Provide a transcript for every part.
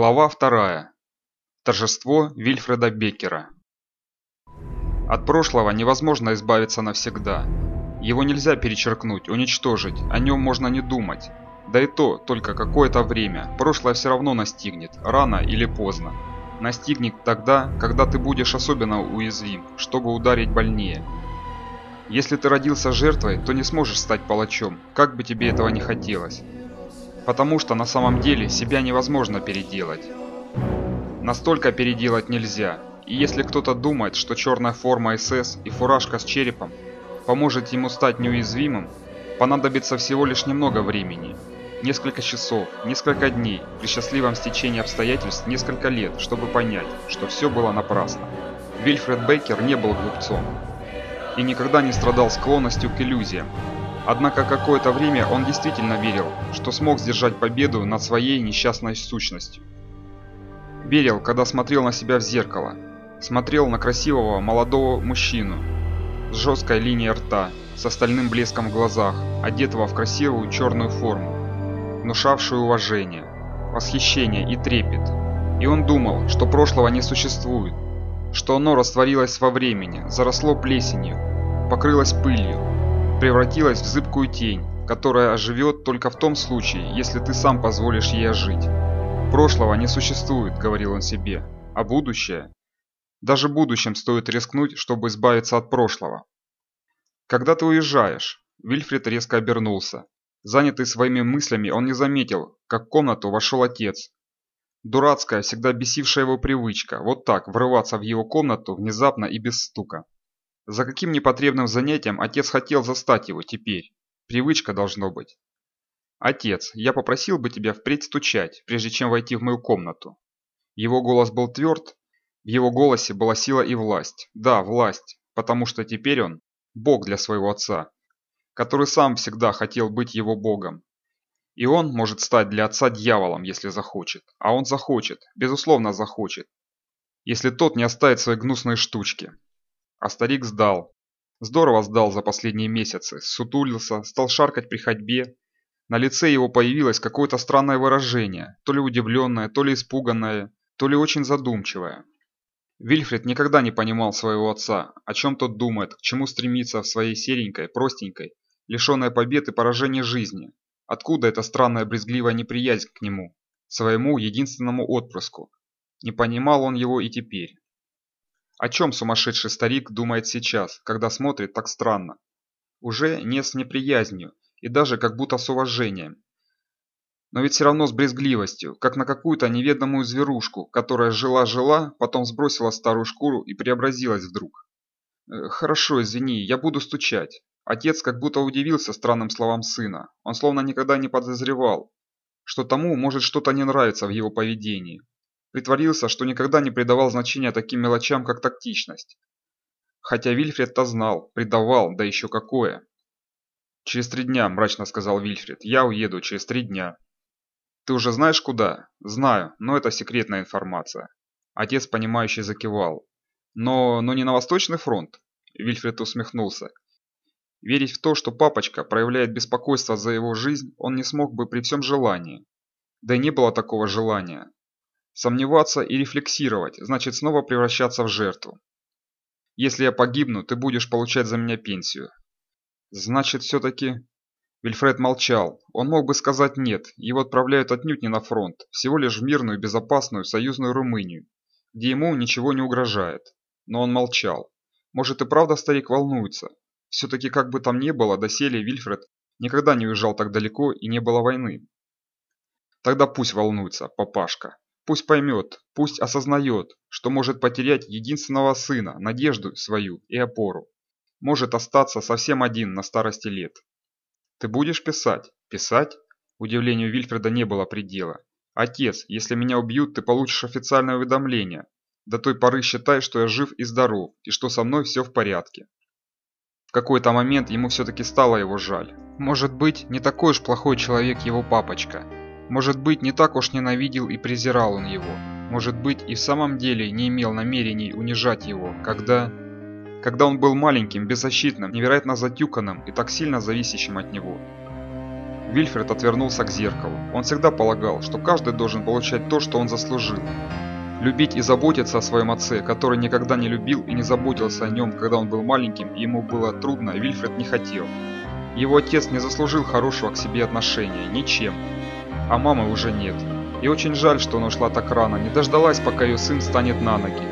Глава вторая. Торжество Вильфреда Беккера. От прошлого невозможно избавиться навсегда. Его нельзя перечеркнуть, уничтожить, о нем можно не думать. Да и то только какое-то время, прошлое все равно настигнет, рано или поздно. Настигнет тогда, когда ты будешь особенно уязвим, чтобы ударить больнее. Если ты родился жертвой, то не сможешь стать палачом, как бы тебе этого не хотелось. Потому что на самом деле себя невозможно переделать. Настолько переделать нельзя. И если кто-то думает, что черная форма СС и фуражка с черепом поможет ему стать неуязвимым, понадобится всего лишь немного времени. Несколько часов, несколько дней, при счастливом стечении обстоятельств несколько лет, чтобы понять, что все было напрасно. Вильфред Бейкер не был глупцом и никогда не страдал склонностью к иллюзиям. Однако какое-то время он действительно верил, что смог сдержать победу над своей несчастной сущностью. Верил, когда смотрел на себя в зеркало, смотрел на красивого молодого мужчину с жесткой линией рта, с остальным блеском в глазах, одетого в красивую черную форму, внушавшую уважение, восхищение и трепет. И он думал, что прошлого не существует, что оно растворилось во времени, заросло плесенью, покрылась пылью, превратилась в зыбкую тень, которая оживет только в том случае, если ты сам позволишь ей ожить. «Прошлого не существует», — говорил он себе, — «а будущее?» Даже будущем стоит рискнуть, чтобы избавиться от прошлого. Когда ты уезжаешь, Вильфред резко обернулся. Занятый своими мыслями, он не заметил, как в комнату вошел отец. Дурацкая, всегда бесившая его привычка, вот так, врываться в его комнату внезапно и без стука. За каким непотребным занятием отец хотел застать его теперь? Привычка должно быть. «Отец, я попросил бы тебя впредь стучать, прежде чем войти в мою комнату». Его голос был тверд, в его голосе была сила и власть. Да, власть, потому что теперь он – Бог для своего отца, который сам всегда хотел быть его Богом. И он может стать для отца дьяволом, если захочет. А он захочет, безусловно захочет, если тот не оставит свои гнусные штучки. А старик сдал. Здорово сдал за последние месяцы, сутулился, стал шаркать при ходьбе. На лице его появилось какое-то странное выражение, то ли удивленное, то ли испуганное, то ли очень задумчивое. Вильфред никогда не понимал своего отца, о чем тот думает, к чему стремится в своей серенькой, простенькой, лишенной побед и поражения жизни. Откуда эта странная брезгливая неприязнь к нему, своему единственному отпрыску? Не понимал он его и теперь. О чем сумасшедший старик думает сейчас, когда смотрит так странно? Уже не с неприязнью и даже как будто с уважением. Но ведь все равно с брезгливостью, как на какую-то неведомую зверушку, которая жила-жила, потом сбросила старую шкуру и преобразилась вдруг. «Э, «Хорошо, извини, я буду стучать». Отец как будто удивился странным словам сына. Он словно никогда не подозревал, что тому может что-то не нравиться в его поведении. Притворился, что никогда не придавал значения таким мелочам, как тактичность. Хотя Вильфред-то знал, придавал, да еще какое. «Через три дня», – мрачно сказал Вильфред. «Я уеду через три дня». «Ты уже знаешь куда?» «Знаю, но это секретная информация». Отец, понимающий, закивал. «Но, но не на Восточный фронт?» Вильфред усмехнулся. Верить в то, что папочка проявляет беспокойство за его жизнь, он не смог бы при всем желании. Да и не было такого желания. Сомневаться и рефлексировать, значит снова превращаться в жертву. Если я погибну, ты будешь получать за меня пенсию. Значит, все-таки... Вильфред молчал. Он мог бы сказать «нет», его отправляют отнюдь не на фронт, всего лишь в мирную безопасную союзную Румынию, где ему ничего не угрожает. Но он молчал. Может и правда старик волнуется. Все-таки как бы там ни было, доселе Вильфред никогда не уезжал так далеко и не было войны. Тогда пусть волнуется, папашка. Пусть поймет, пусть осознает, что может потерять единственного сына, надежду свою и опору. Может остаться совсем один на старости лет. Ты будешь писать? Писать? Удивлению Вильфреда не было предела. Отец, если меня убьют, ты получишь официальное уведомление. До той поры считай, что я жив и здоров, и что со мной все в порядке. В какой-то момент ему все-таки стало его жаль. Может быть, не такой уж плохой человек его папочка. Может быть, не так уж ненавидел и презирал он его. Может быть, и в самом деле не имел намерений унижать его, когда... Когда он был маленьким, беззащитным, невероятно затюканным и так сильно зависящим от него. Вильфред отвернулся к зеркалу. Он всегда полагал, что каждый должен получать то, что он заслужил. Любить и заботиться о своем отце, который никогда не любил и не заботился о нем, когда он был маленьким, и ему было трудно, Вильфред не хотел. Его отец не заслужил хорошего к себе отношения, ничем. А мамы уже нет. И очень жаль, что она ушла так рано, не дождалась, пока ее сын станет на ноги.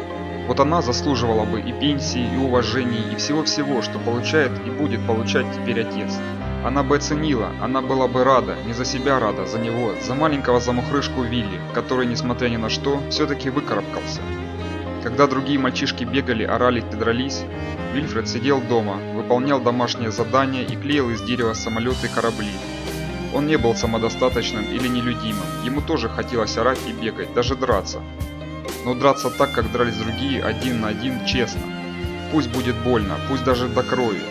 Вот она заслуживала бы и пенсии, и уважения, и всего-всего, что получает и будет получать теперь отец. Она бы оценила, она была бы рада, не за себя рада, за него, за маленького замухрышку Вилли, который, несмотря ни на что, все-таки выкарабкался. Когда другие мальчишки бегали, орали и дрались, Вильфред сидел дома, выполнял домашние задания и клеил из дерева самолеты и корабли. Он не был самодостаточным или нелюдимым, ему тоже хотелось орать и бегать, даже драться. Но драться так, как дрались другие, один на один, честно. Пусть будет больно, пусть даже до крови,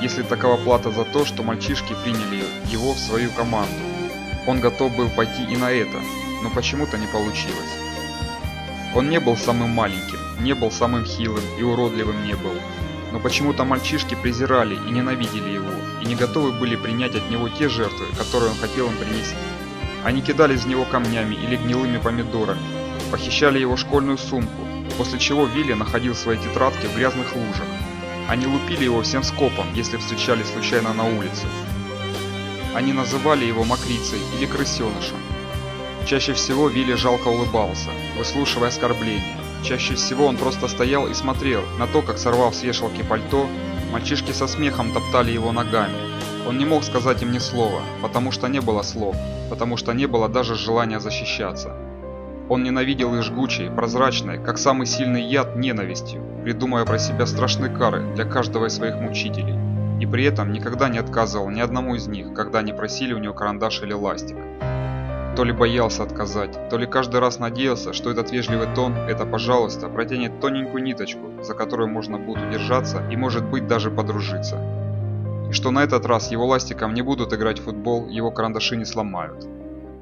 если такова плата за то, что мальчишки приняли его в свою команду. Он готов был пойти и на это, но почему-то не получилось. Он не был самым маленьким, не был самым хилым и уродливым не был. Но почему-то мальчишки презирали и ненавидели его, и не готовы были принять от него те жертвы, которые он хотел им принести. Они кидались в него камнями или гнилыми помидорами, похищали его школьную сумку, после чего Вилли находил свои тетрадки в грязных лужах, они лупили его всем скопом, если встречали случайно на улице. Они называли его мокрицей или крысенышем. Чаще всего Вилли жалко улыбался, выслушивая оскорбления. Чаще всего он просто стоял и смотрел на то, как сорвав с вешалки пальто, мальчишки со смехом топтали его ногами. Он не мог сказать им ни слова, потому что не было слов, потому что не было даже желания защищаться. Он ненавидел их жгучей, прозрачной, как самый сильный яд, ненавистью, придумывая про себя страшные кары для каждого из своих мучителей. И при этом никогда не отказывал ни одному из них, когда они просили у него карандаш или ластик. То ли боялся отказать, то ли каждый раз надеялся, что этот вежливый тон, это «пожалуйста» протянет тоненькую ниточку, за которую можно будет удержаться и может быть даже подружиться. И что на этот раз его ластиком не будут играть в футбол, его карандаши не сломают.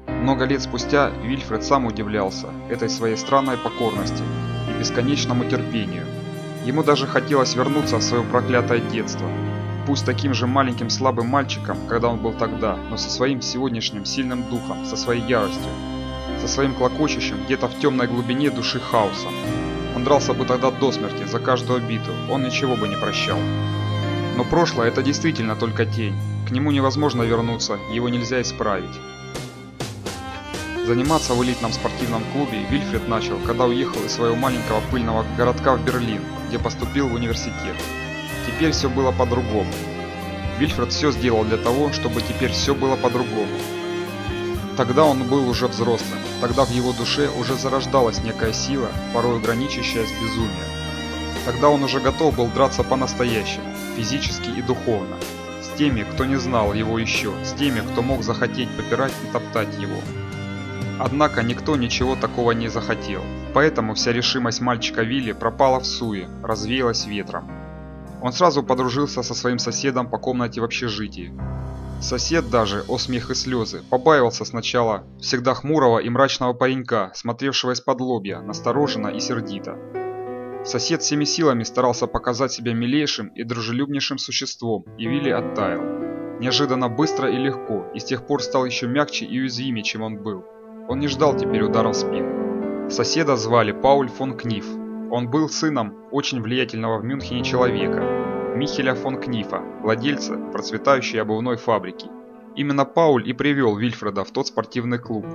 Много лет спустя Вильфред сам удивлялся этой своей странной покорности и бесконечному терпению. Ему даже хотелось вернуться в свое проклятое детство. Пусть таким же маленьким слабым мальчиком, когда он был тогда, но со своим сегодняшним сильным духом, со своей яростью, со своим клокочущим где-то в темной глубине души хаосом. Он дрался бы тогда до смерти за каждую обиду, он ничего бы не прощал. Но прошлое это действительно только тень. К нему невозможно вернуться, его нельзя исправить. Заниматься в элитном спортивном клубе Вильфред начал, когда уехал из своего маленького пыльного городка в Берлин, где поступил в университет. Теперь все было по-другому. Вильфред все сделал для того, чтобы теперь все было по-другому. Тогда он был уже взрослым, тогда в его душе уже зарождалась некая сила, порой граничащая с безумием. Тогда он уже готов был драться по-настоящему, физически и духовно, с теми, кто не знал его еще, с теми, кто мог захотеть попирать и топтать его. Однако никто ничего такого не захотел, поэтому вся решимость мальчика Вилли пропала в суе, развеялась ветром. Он сразу подружился со своим соседом по комнате в общежитии. Сосед даже, о смех и слезы, побаивался сначала всегда хмурого и мрачного паренька, смотревшего из-под лобья, настороженно и сердито. Сосед всеми силами старался показать себя милейшим и дружелюбнейшим существом, и Вилли оттаял. Неожиданно быстро и легко, и с тех пор стал еще мягче и уязвимее, чем он был. Он не ждал теперь удара в спину. Соседа звали Пауль фон Книф. Он был сыном очень влиятельного в Мюнхене человека, Михеля фон Книфа, владельца процветающей обувной фабрики. Именно Пауль и привел Вильфреда в тот спортивный клуб,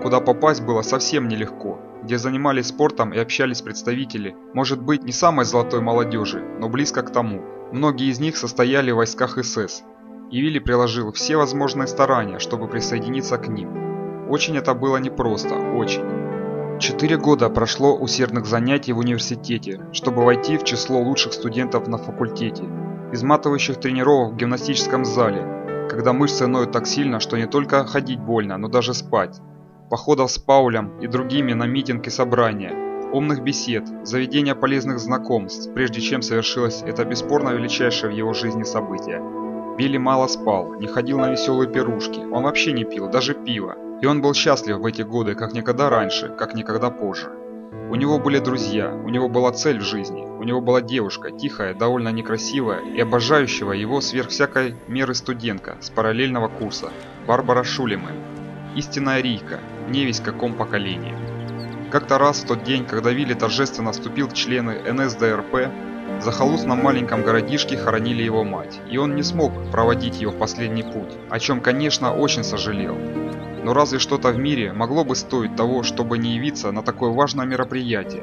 куда попасть было совсем нелегко, где занимались спортом и общались представители, может быть, не самой золотой молодежи, но близко к тому. Многие из них состояли в войсках СС. И Вилли приложил все возможные старания, чтобы присоединиться к ним. Очень это было непросто, очень. Четыре года прошло усердных занятий в университете, чтобы войти в число лучших студентов на факультете. Изматывающих тренировок в гимнастическом зале, когда мышцы ноют так сильно, что не только ходить больно, но даже спать. Походов с Паулем и другими на митинг и собрания, умных бесед, заведения полезных знакомств, прежде чем совершилось это бесспорно величайшее в его жизни событие. Билли мало спал, не ходил на веселые пирушки, он вообще не пил, даже пиво. И он был счастлив в эти годы, как никогда раньше, как никогда позже. У него были друзья, у него была цель в жизни, у него была девушка, тихая, довольно некрасивая и обожающего его сверх всякой меры студентка с параллельного курса, Барбара Шулемен. Истинная Рийка, не весь каком поколении. Как-то раз в тот день, когда Вилли торжественно вступил в члены НСДРП, в захолустном маленьком городишке хоронили его мать, и он не смог проводить ее в последний путь, о чем, конечно, очень сожалел. Но разве что-то в мире могло бы стоить того, чтобы не явиться на такое важное мероприятие,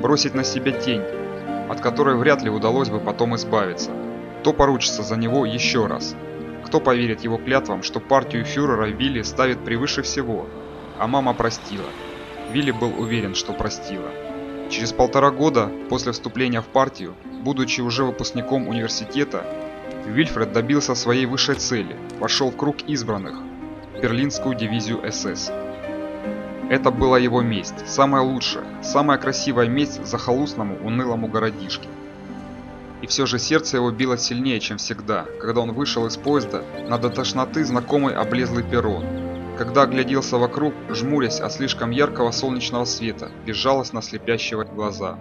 бросить на себя тень, от которой вряд ли удалось бы потом избавиться? Кто поручится за него еще раз? Кто поверит его клятвам, что партию фюрера Вилли ставит превыше всего? А мама простила. Вилли был уверен, что простила. Через полтора года после вступления в партию, будучи уже выпускником университета, Вильфред добился своей высшей цели, вошел в круг избранных, Берлинскую дивизию СС. Это была его месть, самая лучшая, самая красивая месть захолустному унылому городишке. И все же сердце его било сильнее, чем всегда, когда он вышел из поезда на до тошноты знакомый облезлый перрон, когда огляделся вокруг, жмурясь от слишком яркого солнечного света, безжалостно слепящего глаза.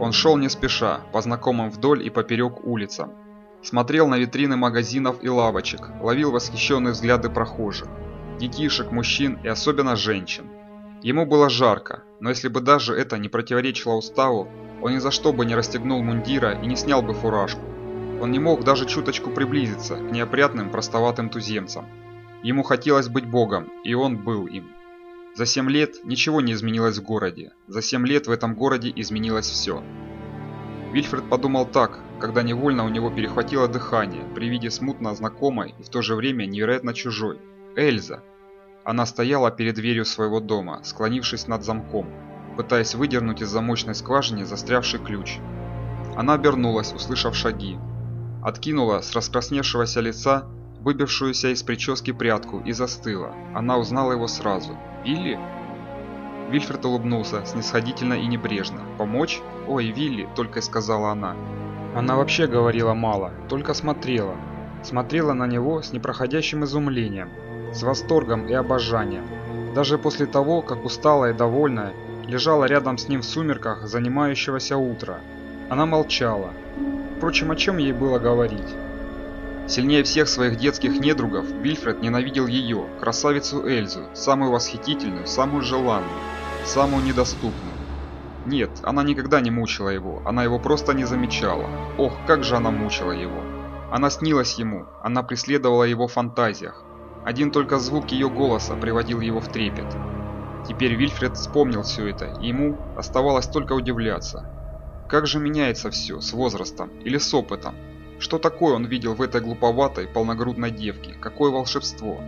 Он шел не спеша, по знакомым вдоль и поперек улицам, Смотрел на витрины магазинов и лавочек, ловил восхищенные взгляды прохожих, детишек, мужчин и особенно женщин. Ему было жарко, но если бы даже это не противоречило уставу, он ни за что бы не расстегнул мундира и не снял бы фуражку. Он не мог даже чуточку приблизиться к неопрятным простоватым туземцам. Ему хотелось быть богом, и он был им. За семь лет ничего не изменилось в городе. За семь лет в этом городе изменилось все. Вильфред подумал так, когда невольно у него перехватило дыхание при виде смутно знакомой и в то же время невероятно чужой. Эльза. Она стояла перед дверью своего дома, склонившись над замком, пытаясь выдернуть из замочной скважины застрявший ключ. Она обернулась, услышав шаги. Откинула с раскрасневшегося лица выбившуюся из прически прядку и застыла. Она узнала его сразу. «Вилли?» Вильфред улыбнулся, снисходительно и небрежно. «Помочь?» «Ой, Вилли!» – только и сказала она. Она вообще говорила мало, только смотрела. Смотрела на него с непроходящим изумлением, с восторгом и обожанием. Даже после того, как усталая и довольная, лежала рядом с ним в сумерках занимающегося утра. Она молчала. Впрочем, о чем ей было говорить? Сильнее всех своих детских недругов Вильфред ненавидел ее, красавицу Эльзу, самую восхитительную, самую желанную, самую недоступную. Нет, она никогда не мучила его, она его просто не замечала. Ох, как же она мучила его. Она снилась ему, она преследовала его в фантазиях. Один только звук ее голоса приводил его в трепет. Теперь Вильфред вспомнил все это, и ему оставалось только удивляться. Как же меняется все с возрастом или с опытом? Что такое он видел в этой глуповатой, полногрудной девке? Какое волшебство?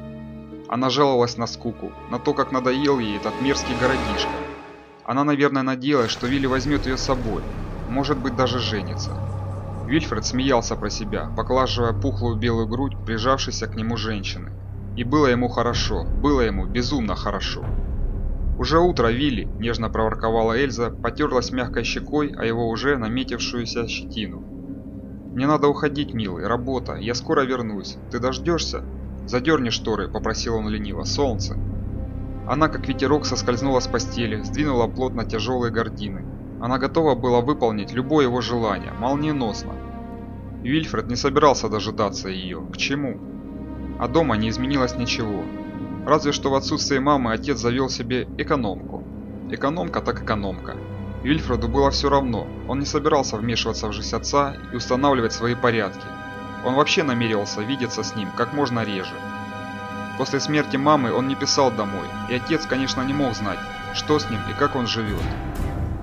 Она жаловалась на скуку, на то, как надоел ей этот мерзкий городишко. Она, наверное, надеялась, что Вилли возьмет ее с собой, может быть, даже женится. Вильфред смеялся про себя, поглаживая пухлую белую грудь прижавшейся к нему женщины. И было ему хорошо, было ему безумно хорошо. «Уже утро, Вилли!» – нежно проворковала Эльза, потерлась мягкой щекой о его уже наметившуюся щетину. «Мне надо уходить, милый, работа, я скоро вернусь. Ты дождешься?» «Задерни шторы», – попросил он лениво. «Солнце». Она, как ветерок, соскользнула с постели, сдвинула плотно тяжелые гардины. Она готова была выполнить любое его желание, молниеносно. Вильфред не собирался дожидаться ее. К чему? А дома не изменилось ничего. Разве что в отсутствие мамы отец завел себе экономку. Экономка так экономка. Вильфреду было все равно, он не собирался вмешиваться в жизнь отца и устанавливать свои порядки. Он вообще намеревался видеться с ним как можно реже. После смерти мамы он не писал домой, и отец, конечно, не мог знать, что с ним и как он живет.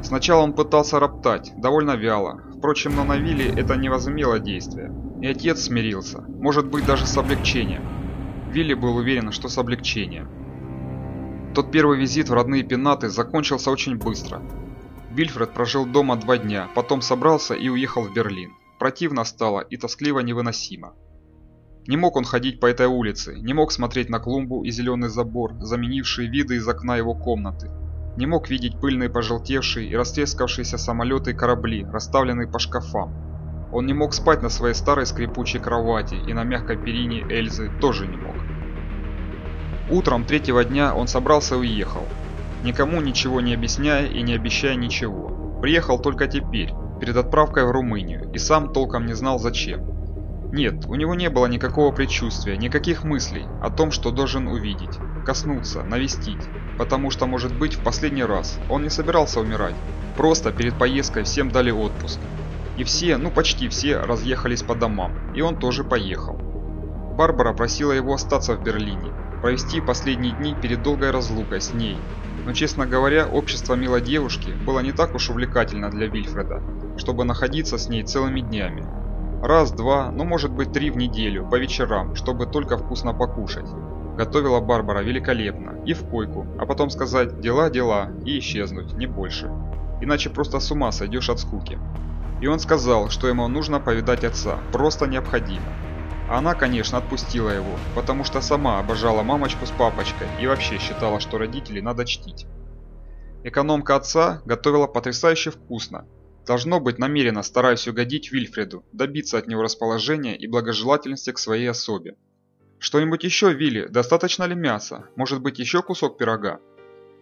Сначала он пытался роптать, довольно вяло, впрочем, на Вилли это не возымело действия, и отец смирился, может быть даже с облегчением. Вилли был уверен, что с облегчением. Тот первый визит в родные пенаты закончился очень быстро. Вильфред прожил дома два дня, потом собрался и уехал в Берлин. Противно стало и тоскливо невыносимо. Не мог он ходить по этой улице, не мог смотреть на клумбу и зеленый забор, заменившие виды из окна его комнаты. Не мог видеть пыльные пожелтевшие и растрескавшиеся самолеты и корабли, расставленные по шкафам. Он не мог спать на своей старой скрипучей кровати и на мягкой перине Эльзы тоже не мог. Утром третьего дня он собрался и уехал. никому ничего не объясняя и не обещая ничего. Приехал только теперь, перед отправкой в Румынию, и сам толком не знал зачем. Нет, у него не было никакого предчувствия, никаких мыслей о том, что должен увидеть, коснуться, навестить, потому что, может быть, в последний раз он не собирался умирать. Просто перед поездкой всем дали отпуск. И все, ну почти все, разъехались по домам, и он тоже поехал. Барбара просила его остаться в Берлине, провести последние дни перед долгой разлукой с ней. Но, честно говоря, общество милой девушки было не так уж увлекательно для Вильфреда, чтобы находиться с ней целыми днями. Раз, два, ну может быть три в неделю, по вечерам, чтобы только вкусно покушать. Готовила Барбара великолепно, и в койку, а потом сказать «дела, дела» и исчезнуть, не больше. Иначе просто с ума сойдешь от скуки. И он сказал, что ему нужно повидать отца, просто необходимо. Она, конечно, отпустила его, потому что сама обожала мамочку с папочкой и вообще считала, что родителей надо чтить. Экономка отца готовила потрясающе вкусно, Должно быть, намеренно стараюсь угодить Вильфреду, добиться от него расположения и благожелательности к своей особе. Что-нибудь еще, Вилли? Достаточно ли мяса? Может быть, еще кусок пирога?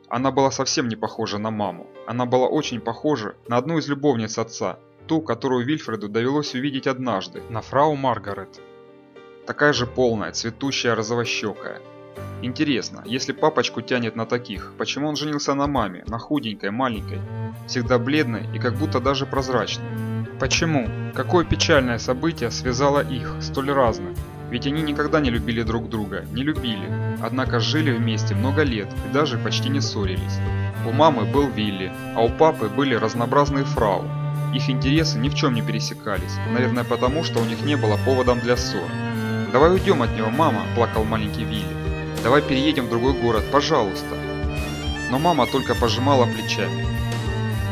Она была совсем не похожа на маму. Она была очень похожа на одну из любовниц отца, ту, которую Вильфреду довелось увидеть однажды, на фрау Маргарет. Такая же полная, цветущая, розовощекая. Интересно, если папочку тянет на таких, почему он женился на маме, на худенькой, маленькой, всегда бледной и как будто даже прозрачной? Почему? Какое печальное событие связало их, столь разных? Ведь они никогда не любили друг друга, не любили, однако жили вместе много лет и даже почти не ссорились. У мамы был Вилли, а у папы были разнообразные фрау. Их интересы ни в чем не пересекались, наверное потому, что у них не было поводом для ссор. «Давай уйдем от него, мама», – плакал маленький Вилли. Давай переедем в другой город, пожалуйста. Но мама только пожимала плечами.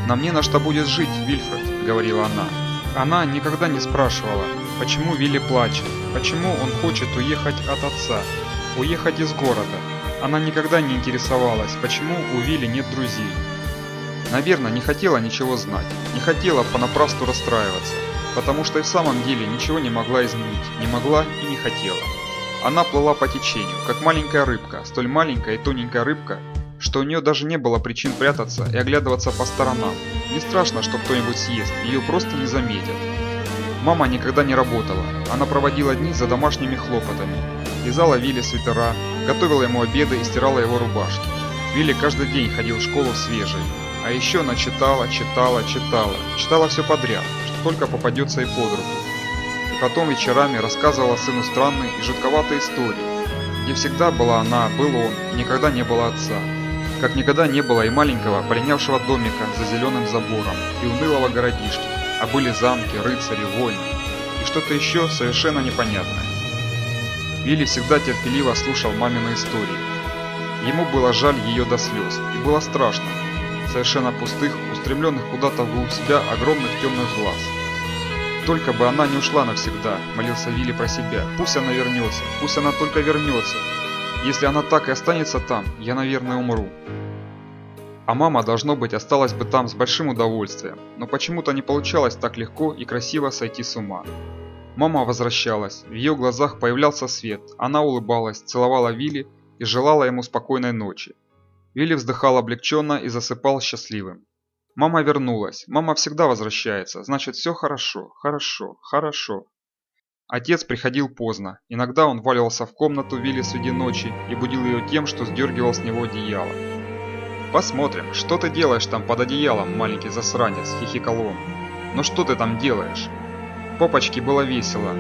Нам не на что будет жить, Вильфред, говорила она. Она никогда не спрашивала, почему Вилли плачет, почему он хочет уехать от отца, уехать из города. Она никогда не интересовалась, почему у Вилли нет друзей. Наверное, не хотела ничего знать, не хотела понапрасну расстраиваться, потому что и в самом деле ничего не могла изменить, не могла и не хотела. Она плыла по течению, как маленькая рыбка, столь маленькая и тоненькая рыбка, что у нее даже не было причин прятаться и оглядываться по сторонам. Не страшно, что кто-нибудь съест, ее просто не заметят. Мама никогда не работала, она проводила дни за домашними хлопотами. Вязала Вилли свитера, готовила ему обеды и стирала его рубашки. Вилли каждый день ходил в школу свежий. А еще она читала, читала, читала. Читала все подряд, что только попадется и под руку. Потом вечерами рассказывала сыну странные и жутковатые истории, где всегда была она, был он, и никогда не было отца. Как никогда не было и маленького полинявшего домика за зеленым забором, и унылого городишки, а были замки, рыцари, войны, и что-то еще совершенно непонятное. Вилли всегда терпеливо слушал мамины истории. Ему было жаль ее до слез, и было страшно, совершенно пустых, устремленных куда-то вглубь себя огромных темных глаз. Только бы она не ушла навсегда, молился Вилли про себя. Пусть она вернется, пусть она только вернется. Если она так и останется там, я, наверное, умру. А мама, должно быть, осталась бы там с большим удовольствием, но почему-то не получалось так легко и красиво сойти с ума. Мама возвращалась, в ее глазах появлялся свет, она улыбалась, целовала Вилли и желала ему спокойной ночи. Вилли вздыхал облегченно и засыпал счастливым. Мама вернулась. Мама всегда возвращается. Значит, все хорошо, хорошо, хорошо. Отец приходил поздно. Иногда он валивался в комнату Вилли среди ночи и будил ее тем, что сдергивал с него одеяло. «Посмотрим, что ты делаешь там под одеялом, маленький засранец?» – хихикал он. «Ну что ты там делаешь?» Попочке было весело.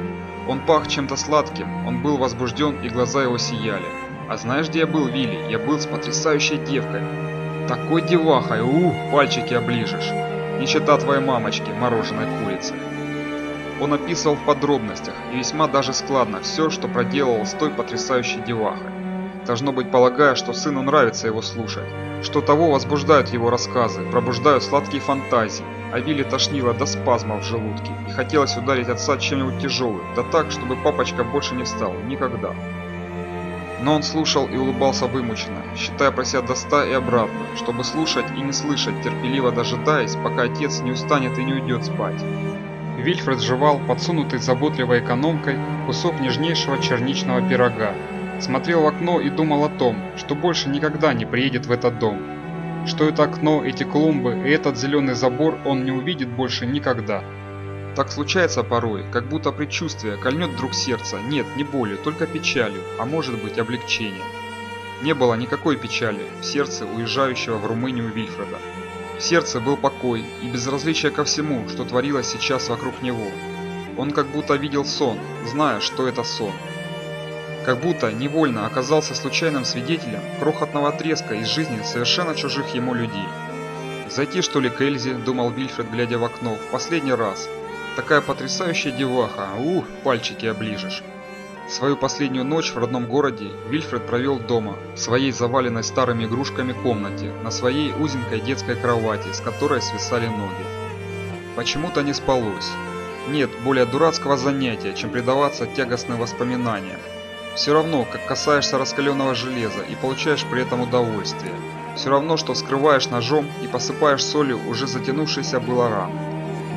Он пах чем-то сладким, он был возбужден и глаза его сияли. «А знаешь, где я был, Вилли? Я был с потрясающей девкой. Такой девахой, ух, пальчики оближешь. Не счета твоей мамочки, мороженой курицы. Он описывал в подробностях и весьма даже складно все, что проделал с той потрясающей девахой. Должно быть, полагая, что сыну нравится его слушать, что того возбуждают его рассказы, пробуждают сладкие фантазии, а Вилли тошнило до спазма в желудке и хотелось ударить отца чем-нибудь тяжелым, да так, чтобы папочка больше не встал, никогда. Но он слушал и улыбался вымученно, считая про себя до ста и обратно, чтобы слушать и не слышать, терпеливо дожидаясь, пока отец не устанет и не уйдет спать. Вильфред жевал, подсунутый заботливой экономкой, кусок нежнейшего черничного пирога. Смотрел в окно и думал о том, что больше никогда не приедет в этот дом. что это окно, эти клумбы и этот зеленый забор он не увидит больше никогда. Так случается порой, как будто предчувствие кольнет вдруг сердце, нет, не болью, только печалью, а может быть облегчением. Не было никакой печали в сердце уезжающего в Румынию Вильфреда. В сердце был покой и безразличие ко всему, что творилось сейчас вокруг него. Он как будто видел сон, зная, что это сон. Как будто невольно оказался случайным свидетелем крохотного отрезка из жизни совершенно чужих ему людей. «Зайти что ли к Эльзе?» – думал Вильфред, глядя в окно, – «в последний раз. Такая потрясающая деваха, ух, пальчики оближешь». Свою последнюю ночь в родном городе Вильфред провел дома, в своей заваленной старыми игрушками комнате, на своей узенькой детской кровати, с которой свисали ноги. Почему-то не спалось. Нет более дурацкого занятия, чем предаваться тягостным воспоминаниям. Все равно, как касаешься раскаленного железа и получаешь при этом удовольствие. Все равно, что вскрываешь ножом и посыпаешь солью уже затянувшийся было ран.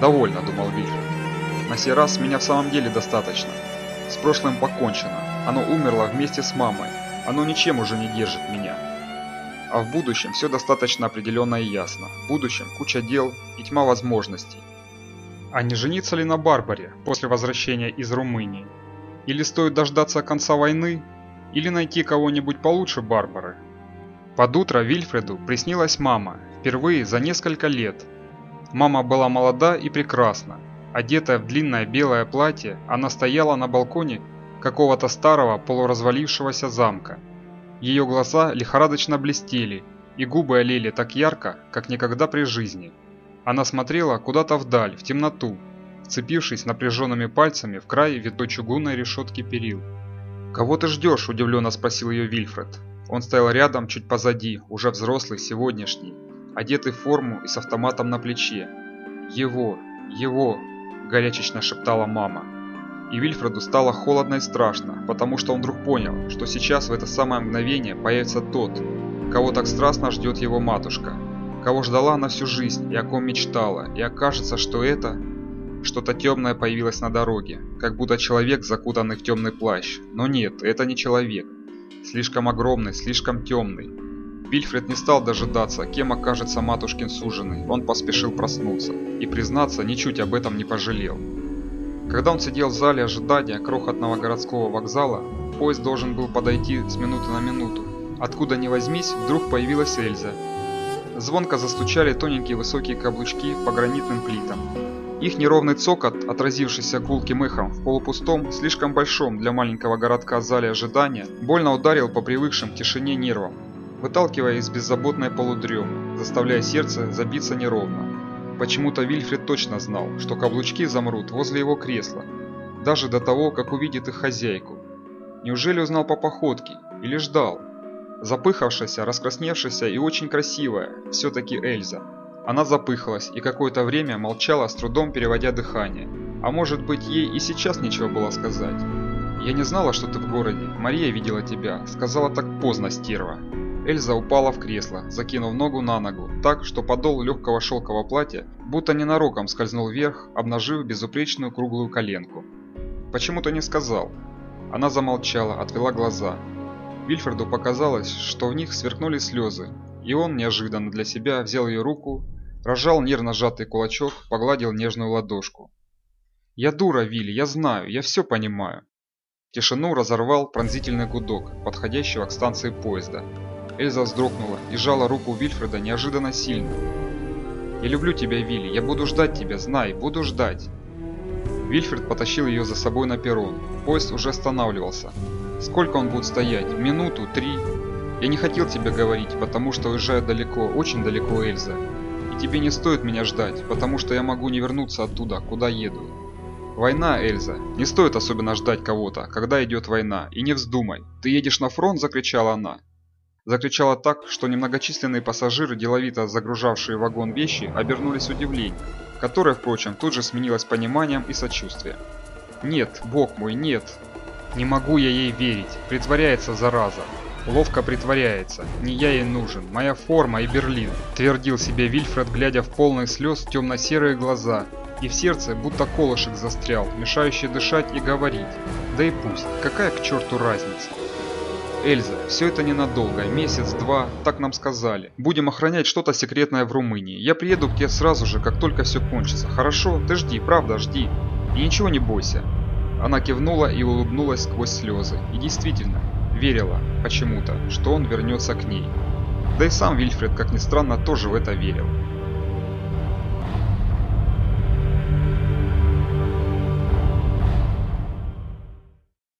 «Довольно», — думал Вильфред. «На сей раз меня в самом деле достаточно. С прошлым покончено. Оно умерло вместе с мамой. Оно ничем уже не держит меня. А в будущем все достаточно определенно и ясно. В будущем куча дел и тьма возможностей. А не жениться ли на Барбаре после возвращения из Румынии? Или стоит дождаться конца войны? Или найти кого-нибудь получше Барбары? Под утро Вильфреду приснилась мама, впервые за несколько лет. Мама была молода и прекрасна, Одетая в длинное белое платье, она стояла на балконе какого-то старого полуразвалившегося замка. Ее глаза лихорадочно блестели, и губы олели так ярко, как никогда при жизни. Она смотрела куда-то вдаль, в темноту, вцепившись напряженными пальцами в край витой чугунной решетки перил. «Кого ты ждешь?» – удивленно спросил ее Вильфред. Он стоял рядом, чуть позади, уже взрослый, сегодняшний, одетый в форму и с автоматом на плече. «Его! Его!» Горячечно шептала мама. И Вильфреду стало холодно и страшно, потому что он вдруг понял, что сейчас в это самое мгновение появится тот, кого так страстно ждет его матушка, кого ждала она всю жизнь и о ком мечтала, и окажется, что это что-то темное появилось на дороге, как будто человек, закутанный в темный плащ. Но нет, это не человек. Слишком огромный, слишком темный. Вильфред не стал дожидаться, кем окажется матушкин суженый. Он поспешил проснуться и, признаться, ничуть об этом не пожалел. Когда он сидел в зале ожидания крохотного городского вокзала, поезд должен был подойти с минуты на минуту. Откуда ни возьмись, вдруг появилась Эльза. Звонко застучали тоненькие высокие каблучки по гранитным плитам. Их неровный цокот, отразившийся гулким эхом в полупустом, слишком большом для маленького городка зале ожидания, больно ударил по привыкшим к тишине нервам выталкивая из беззаботной полудремы, заставляя сердце забиться неровно. Почему-то Вильфред точно знал, что каблучки замрут возле его кресла, даже до того, как увидит их хозяйку. Неужели узнал по походке или ждал? Запыхавшаяся, раскрасневшаяся и очень красивая, все-таки Эльза. Она запыхалась и какое-то время молчала, с трудом переводя дыхание. А может быть, ей и сейчас нечего было сказать. «Я не знала, что ты в городе. Мария видела тебя. Сказала так поздно, стерва». Эльза упала в кресло, закинув ногу на ногу, так, что подол легкого шелкового платья будто ненароком скользнул вверх, обнажив безупречную круглую коленку. «Почему ты не сказал?» Она замолчала, отвела глаза. Вильфреду показалось, что в них сверкнули слезы, и он неожиданно для себя взял ее руку, разжал нервно сжатый кулачок, погладил нежную ладошку. «Я дура, Вилли, я знаю, я все понимаю». Тишину разорвал пронзительный гудок, подходящего к станции поезда. Эльза вздрогнула и сжала руку Вильфреда неожиданно сильно. «Я люблю тебя, Вилли, я буду ждать тебя, знай, буду ждать!» Вильфред потащил ее за собой на перрон. Поезд уже останавливался. Сколько он будет стоять? Минуту? Три? Я не хотел тебе говорить, потому что уезжаю далеко, очень далеко, Эльза. И тебе не стоит меня ждать, потому что я могу не вернуться оттуда, куда еду. Война, Эльза. Не стоит особенно ждать кого-то, когда идет война. И не вздумай. Ты едешь на фронт, закричала она. Закричала так, что немногочисленные пассажиры, деловито загружавшие вагон вещи, обернулись удивлением, которое, впрочем, тут же сменилось пониманием и сочувствием. «Нет, бог мой, нет! Не могу я ей верить, притворяется зараза!» Ловко притворяется. Не я ей нужен, моя форма и Берлин, твердил себе Вильфред, глядя в полные слез темно-серые глаза. И в сердце будто колышек застрял, мешающий дышать и говорить. Да и пусть, какая к черту разница. Эльза, все это ненадолго, месяц-два, так нам сказали. Будем охранять что-то секретное в Румынии. Я приеду к тебе сразу же, как только все кончится. Хорошо? Ты жди, правда, жди. И ничего не бойся. Она кивнула и улыбнулась сквозь слезы. И действительно, верила, почему-то, что он вернется к ней. Да и сам Вильфред, как ни странно, тоже в это верил.